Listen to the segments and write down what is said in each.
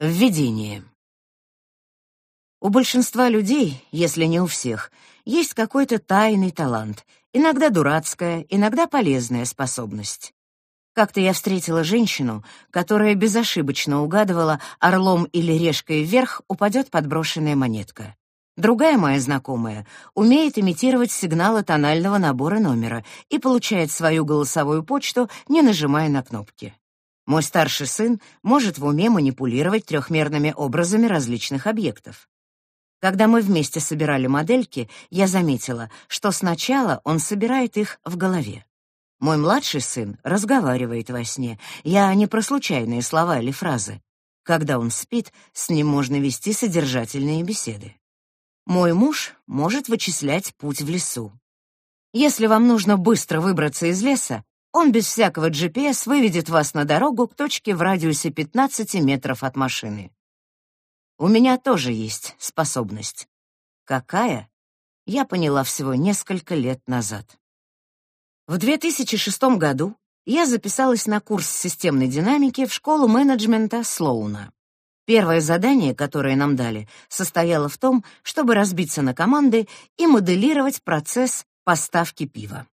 Введение. У большинства людей, если не у всех, есть какой-то тайный талант, иногда дурацкая, иногда полезная способность. Как-то я встретила женщину, которая безошибочно угадывала, орлом или решкой вверх упадет подброшенная монетка. Другая моя знакомая умеет имитировать сигналы тонального набора номера и получает свою голосовую почту, не нажимая на кнопки. Мой старший сын может в уме манипулировать трехмерными образами различных объектов. Когда мы вместе собирали модельки, я заметила, что сначала он собирает их в голове. Мой младший сын разговаривает во сне. Я не про случайные слова или фразы. Когда он спит, с ним можно вести содержательные беседы. Мой муж может вычислять путь в лесу. Если вам нужно быстро выбраться из леса, он без всякого GPS выведет вас на дорогу к точке в радиусе 15 метров от машины. У меня тоже есть способность. Какая? Я поняла всего несколько лет назад. В 2006 году я записалась на курс системной динамики в школу менеджмента Слоуна. Первое задание, которое нам дали, состояло в том, чтобы разбиться на команды и моделировать процесс поставки пива.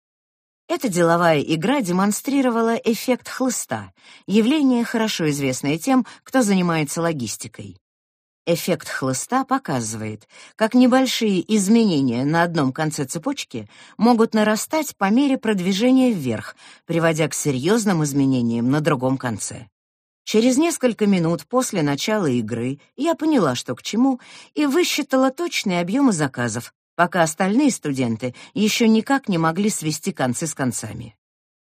Эта деловая игра демонстрировала эффект хлыста, явление, хорошо известное тем, кто занимается логистикой. Эффект хлыста показывает, как небольшие изменения на одном конце цепочки могут нарастать по мере продвижения вверх, приводя к серьезным изменениям на другом конце. Через несколько минут после начала игры я поняла, что к чему, и высчитала точные объемы заказов, пока остальные студенты еще никак не могли свести концы с концами.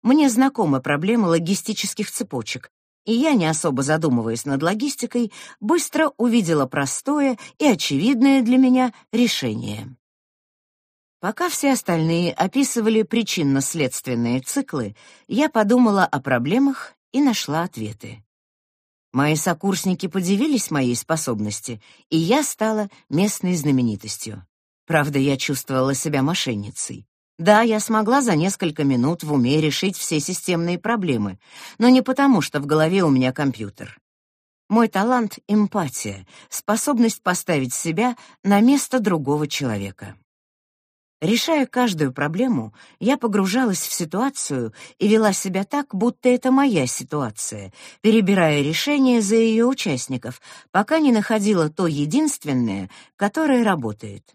Мне знакома проблема логистических цепочек, и я, не особо задумываясь над логистикой, быстро увидела простое и очевидное для меня решение. Пока все остальные описывали причинно-следственные циклы, я подумала о проблемах и нашла ответы. Мои сокурсники подивились моей способности, и я стала местной знаменитостью. Правда, я чувствовала себя мошенницей. Да, я смогла за несколько минут в уме решить все системные проблемы, но не потому, что в голове у меня компьютер. Мой талант — эмпатия, способность поставить себя на место другого человека. Решая каждую проблему, я погружалась в ситуацию и вела себя так, будто это моя ситуация, перебирая решения за ее участников, пока не находила то единственное, которое работает.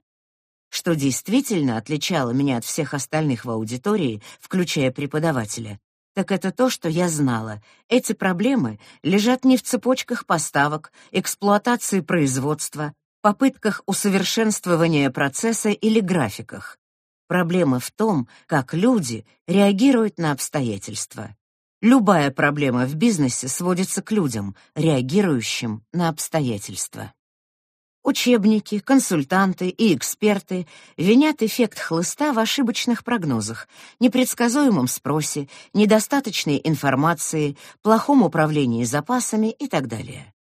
Что действительно отличало меня от всех остальных в аудитории, включая преподавателя, так это то, что я знала. Эти проблемы лежат не в цепочках поставок, эксплуатации производства, попытках усовершенствования процесса или графиках. Проблема в том, как люди реагируют на обстоятельства. Любая проблема в бизнесе сводится к людям, реагирующим на обстоятельства. Учебники, консультанты и эксперты винят эффект хлыста в ошибочных прогнозах, непредсказуемом спросе, недостаточной информации, плохом управлении запасами и так далее.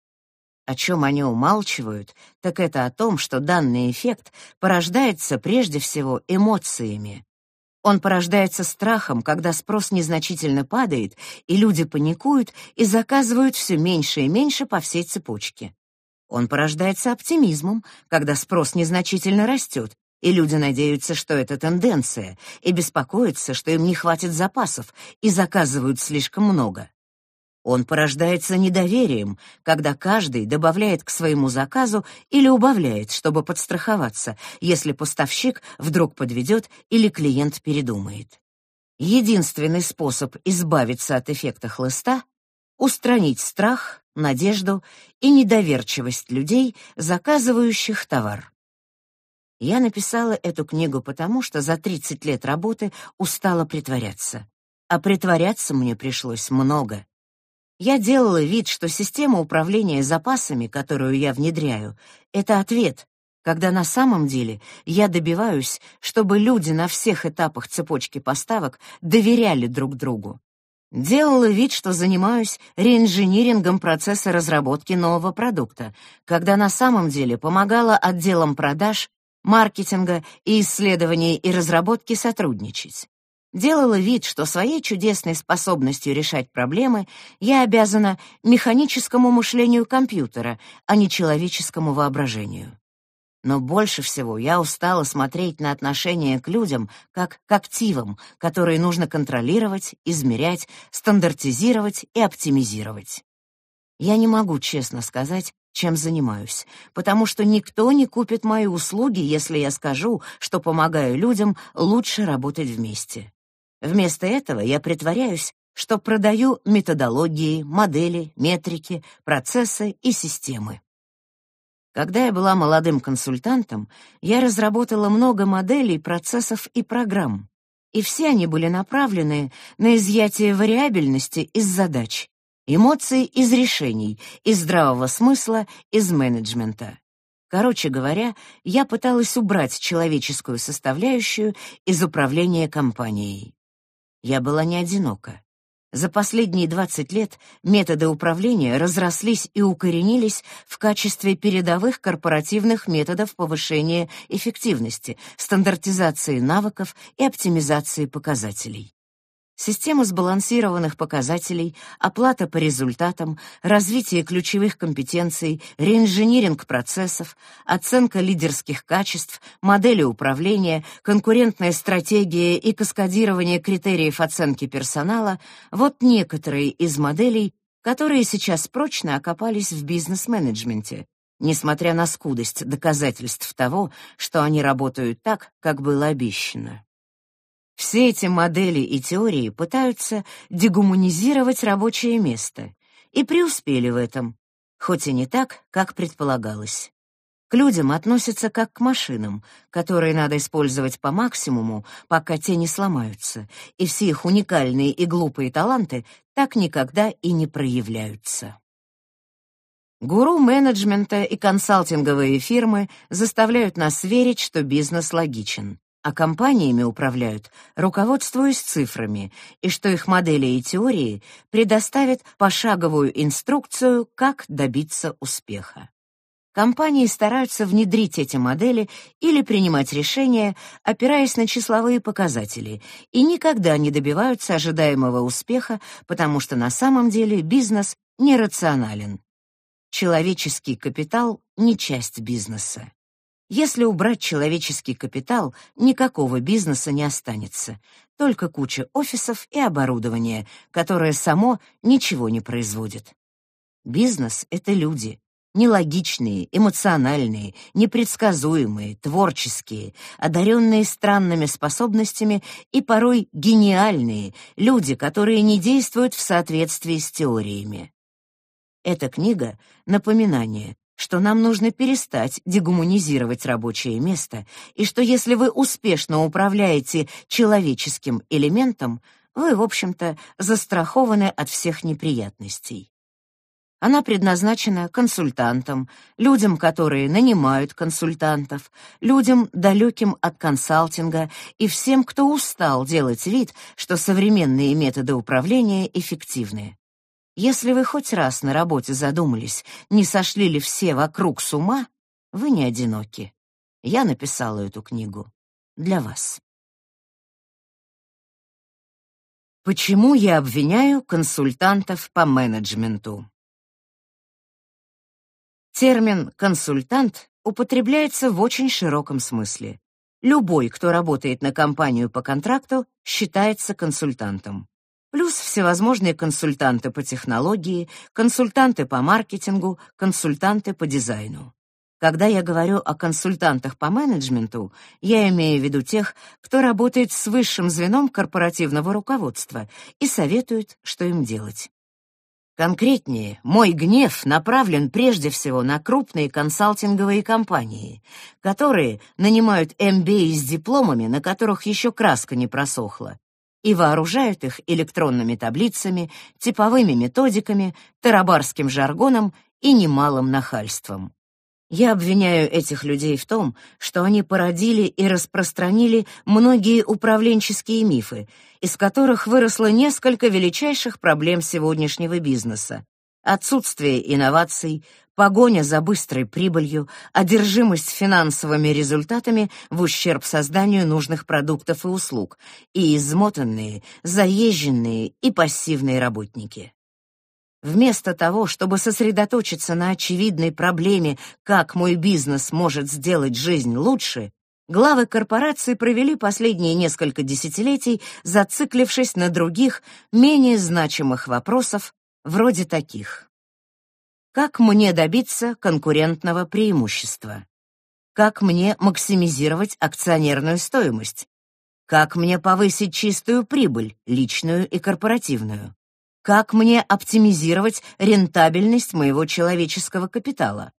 О чем они умалчивают, так это о том, что данный эффект порождается прежде всего эмоциями. Он порождается страхом, когда спрос незначительно падает, и люди паникуют и заказывают все меньше и меньше по всей цепочке. Он порождается оптимизмом, когда спрос незначительно растет, и люди надеются, что это тенденция, и беспокоятся, что им не хватит запасов, и заказывают слишком много. Он порождается недоверием, когда каждый добавляет к своему заказу или убавляет, чтобы подстраховаться, если поставщик вдруг подведет или клиент передумает. Единственный способ избавиться от эффекта хлыста — устранить страх, надежду и недоверчивость людей, заказывающих товар. Я написала эту книгу потому, что за 30 лет работы устала притворяться. А притворяться мне пришлось много. Я делала вид, что система управления запасами, которую я внедряю, это ответ, когда на самом деле я добиваюсь, чтобы люди на всех этапах цепочки поставок доверяли друг другу, Делала вид, что занимаюсь реинжинирингом процесса разработки нового продукта, когда на самом деле помогала отделам продаж, маркетинга и исследований и разработки сотрудничать. делала вид, что своей чудесной способностью решать проблемы я обязана механическому мышлению компьютера, а не человеческому воображению. Но больше всего я устала смотреть на отношения к людям как к активам, которые нужно контролировать, измерять, стандартизировать и оптимизировать. Я не могу честно сказать, чем занимаюсь, потому что никто не купит мои услуги, если я скажу, что помогаю людям лучше работать вместе. Вместо этого я притворяюсь, что продаю методологии, модели, метрики, процессы и системы. Когда я была молодым консультантом, я разработала много моделей, процессов и программ, и все они были направлены на изъятие вариабельности из задач, эмоций из решений, из здравого смысла из менеджмента. Короче говоря, я пыталась убрать человеческую составляющую из управления компанией. Я была не одинока. За последние 20 лет методы управления разрослись и укоренились в качестве передовых корпоративных методов повышения эффективности, стандартизации навыков и оптимизации показателей. Система сбалансированных показателей, оплата по результатам, развитие ключевых компетенций, реинжиниринг процессов, оценка лидерских качеств, модели управления, конкурентная стратегия и каскадирование критериев оценки персонала — вот некоторые из моделей, которые сейчас прочно окопались в бизнес-менеджменте, несмотря на скудость доказательств того, что они работают так, как было обещано. Все эти модели и теории пытаются дегуманизировать рабочее место и преуспели в этом, хоть и не так, как предполагалось. К людям относятся как к машинам, которые надо использовать по максимуму, пока те не сломаются, и все их уникальные и глупые таланты так никогда и не проявляются. Гуру менеджмента и консалтинговые фирмы заставляют нас верить, что бизнес логичен а компаниями управляют, руководствуясь цифрами, и что их модели и теории предоставят пошаговую инструкцию, как добиться успеха. Компании стараются внедрить эти модели или принимать решения, опираясь на числовые показатели, и никогда не добиваются ожидаемого успеха, потому что на самом деле бизнес нерационален. Человеческий капитал — не часть бизнеса. Если убрать человеческий капитал, никакого бизнеса не останется, только куча офисов и оборудования, которое само ничего не производит. Бизнес — это люди, нелогичные, эмоциональные, непредсказуемые, творческие, одаренные странными способностями и порой гениальные, люди, которые не действуют в соответствии с теориями. Эта книга — напоминание, что нам нужно перестать дегуманизировать рабочее место, и что если вы успешно управляете человеческим элементом, вы, в общем-то, застрахованы от всех неприятностей. Она предназначена консультантам, людям, которые нанимают консультантов, людям, далеким от консалтинга, и всем, кто устал делать вид, что современные методы управления эффективны. Если вы хоть раз на работе задумались, не сошли ли все вокруг с ума, вы не одиноки. Я написала эту книгу для вас. Почему я обвиняю консультантов по менеджменту? Термин «консультант» употребляется в очень широком смысле. Любой, кто работает на компанию по контракту, считается консультантом плюс всевозможные консультанты по технологии, консультанты по маркетингу, консультанты по дизайну. Когда я говорю о консультантах по менеджменту, я имею в виду тех, кто работает с высшим звеном корпоративного руководства и советует, что им делать. Конкретнее, мой гнев направлен прежде всего на крупные консалтинговые компании, которые нанимают MBA с дипломами, на которых еще краска не просохла, и вооружают их электронными таблицами, типовыми методиками, тарабарским жаргоном и немалым нахальством. Я обвиняю этих людей в том, что они породили и распространили многие управленческие мифы, из которых выросло несколько величайших проблем сегодняшнего бизнеса. Отсутствие инноваций, погоня за быстрой прибылью, одержимость финансовыми результатами в ущерб созданию нужных продуктов и услуг и измотанные, заезженные и пассивные работники. Вместо того, чтобы сосредоточиться на очевидной проблеме, как мой бизнес может сделать жизнь лучше, главы корпораций провели последние несколько десятилетий, зациклившись на других, менее значимых вопросах, вроде таких. Как мне добиться конкурентного преимущества? Как мне максимизировать акционерную стоимость? Как мне повысить чистую прибыль, личную и корпоративную? Как мне оптимизировать рентабельность моего человеческого капитала?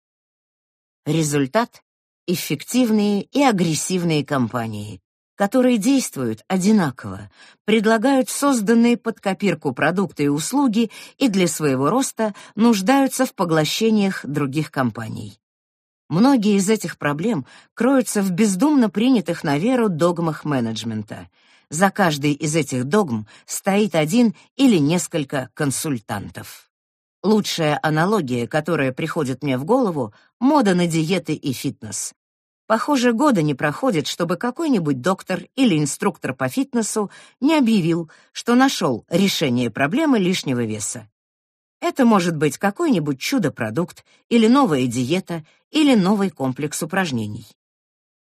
Результат — эффективные и агрессивные компании, которые действуют одинаково, предлагают созданные под копирку продукты и услуги и для своего роста нуждаются в поглощениях других компаний. Многие из этих проблем кроются в бездумно принятых на веру догмах менеджмента — за каждой из этих догм стоит один или несколько консультантов. Лучшая аналогия, которая приходит мне в голову — мода на диеты и фитнес. Похоже, года не проходит, чтобы какой-нибудь доктор или инструктор по фитнесу не объявил, что нашел решение проблемы лишнего веса. Это может быть какой-нибудь чудо-продукт или новая диета или новый комплекс упражнений.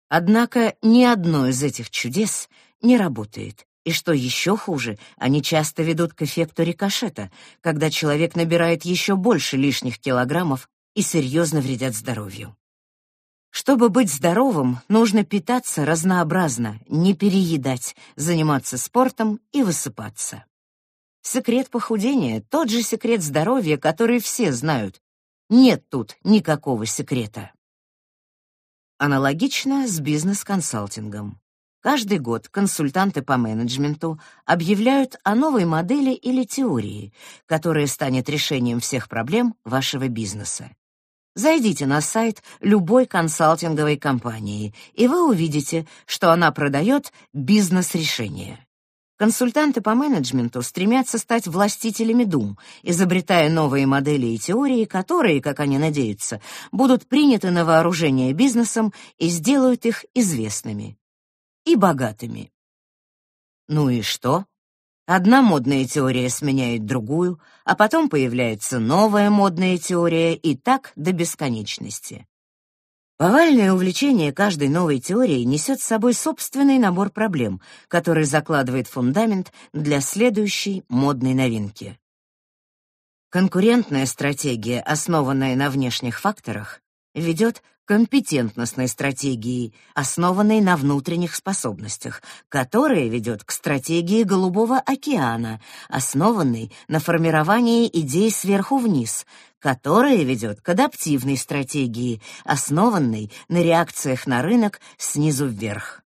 Однако ни одно из этих чудес не работает. И что еще хуже, они часто ведут к эффекту рикошета, когда человек набирает еще больше лишних килограммов и серьезно вредят здоровью. Чтобы быть здоровым, нужно питаться разнообразно, не переедать, заниматься спортом и высыпаться. Секрет похудения — тот же секрет здоровья, который все знают. Нет тут никакого секрета. Аналогично с бизнес-консалтингом. Каждый год консультанты по менеджменту объявляют о новой модели или теории, которая станет решением всех проблем вашего бизнеса. Зайдите на сайт любой консалтинговой компании, и вы увидите, что она продает бизнес-решения. Консультанты по менеджменту стремятся стать властителями дум, изобретая новые модели и теории, которые, как они надеются, будут приняты на вооружение бизнесом и сделают их известными и богатыми. Ну и что? Одна модная теория сменяет другую, а потом появляется новая модная теория, и так до бесконечности. Повальное увлечение каждой новой теорией несет с собой собственный набор проблем, который закладывает фундамент для следующей модной новинки. Конкурентная стратегия, основанная на внешних факторах, ведет компетентностной стратегии, основанной на внутренних способностях, которая ведет к стратегии Голубого океана, основанной на формировании идей сверху вниз, которая ведет к адаптивной стратегии, основанной на реакциях на рынок снизу вверх.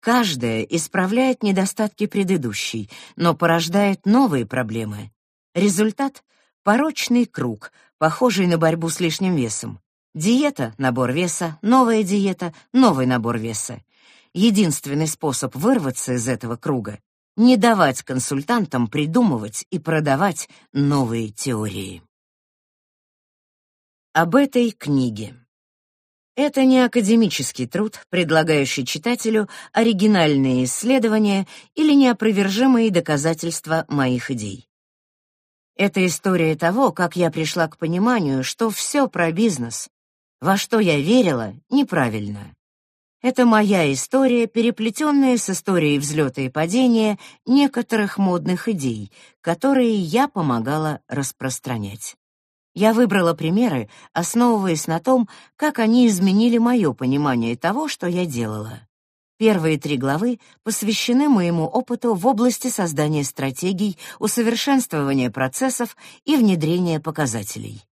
Каждая исправляет недостатки предыдущей, но порождает новые проблемы. Результат — порочный круг, похожий на борьбу с лишним весом. Диета — набор веса, новая диета — новый набор веса. Единственный способ вырваться из этого круга — не давать консультантам придумывать и продавать новые теории. Об этой книге. Это не академический труд, предлагающий читателю оригинальные исследования или неопровержимые доказательства моих идей. Это история того, как я пришла к пониманию, что все про бизнес, во что я верила, неправильно. Это моя история, переплетенная с историей взлета и падения некоторых модных идей, которые я помогала распространять. Я выбрала примеры, основываясь на том, как они изменили мое понимание того, что я делала. Первые три главы посвящены моему опыту в области создания стратегий, усовершенствования процессов и внедрения показателей.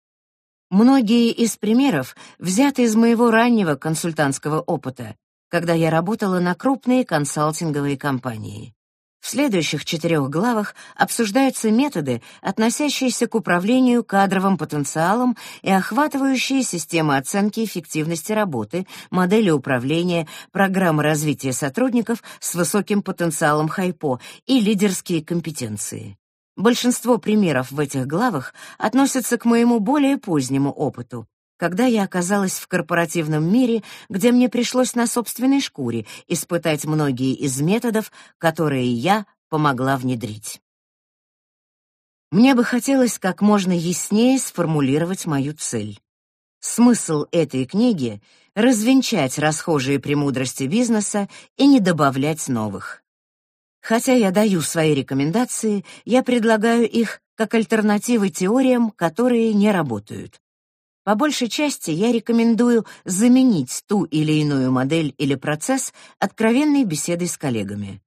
Многие из примеров взяты из моего раннего консультантского опыта, когда я работала на крупные консалтинговые компании. В следующих четырех главах обсуждаются методы, относящиеся к управлению кадровым потенциалом и охватывающие системы оценки эффективности работы, модели управления, программы развития сотрудников с высоким потенциалом хайпо и лидерские компетенции. Большинство примеров в этих главах относятся к моему более позднему опыту, когда я оказалась в корпоративном мире, где мне пришлось на собственной шкуре испытать многие из методов, которые я помогла внедрить. Мне бы хотелось как можно яснее сформулировать мою цель. Смысл этой книги — развенчать расхожие премудрости бизнеса и не добавлять новых. Хотя я даю свои рекомендации, я предлагаю их как альтернативы теориям, которые не работают. По большей части я рекомендую заменить ту или иную модель или процесс откровенной беседой с коллегами.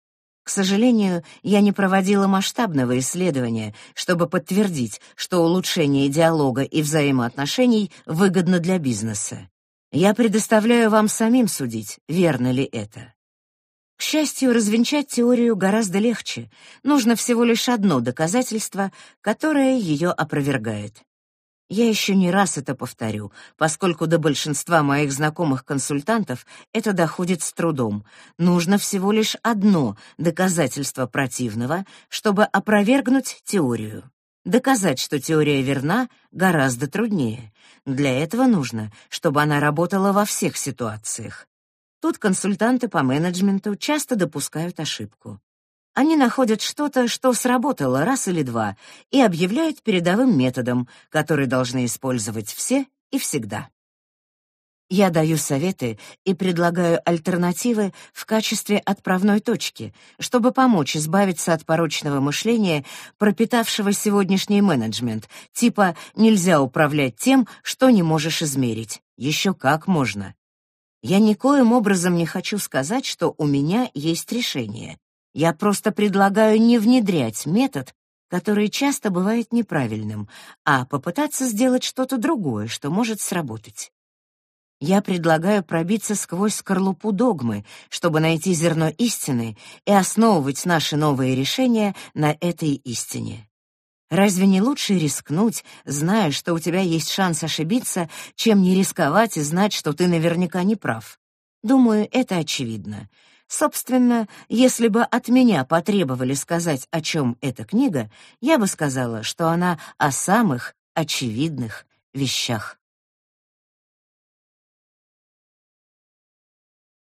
К сожалению, я не проводила масштабного исследования, чтобы подтвердить, что улучшение диалога и взаимоотношений выгодно для бизнеса. Я предоставляю вам самим судить, верно ли это. К счастью, развенчать теорию гораздо легче. Нужно всего лишь одно доказательство, которое ее опровергает. Я еще не раз это повторю, поскольку до большинства моих знакомых консультантов это доходит с трудом. Нужно всего лишь одно доказательство противного, чтобы опровергнуть теорию. Доказать, что теория верна, гораздо труднее. Для этого нужно, чтобы она работала во всех ситуациях. Тут консультанты по менеджменту часто допускают ошибку. Они находят что-то, что сработало раз или два, и объявляют передовым методом, который должны использовать все и всегда. Я даю советы и предлагаю альтернативы в качестве отправной точки, чтобы помочь избавиться от порочного мышления, пропитавшего сегодняшний менеджмент, типа «нельзя управлять тем, что не можешь измерить». Еще как можно. Я никоим образом не хочу сказать, что у меня есть решение. Я просто предлагаю не внедрять метод, который часто бывает неправильным, а попытаться сделать что-то другое, что может сработать. Я предлагаю пробиться сквозь скорлупу догмы, чтобы найти зерно истины и основывать наши новые решения на этой истине. Разве не лучше рискнуть, зная, что у тебя есть шанс ошибиться, чем не рисковать и знать, что ты наверняка не прав? Думаю, это очевидно. Собственно, если бы от меня потребовали сказать, о чем эта книга, я бы сказала, что она о самых очевидных вещах.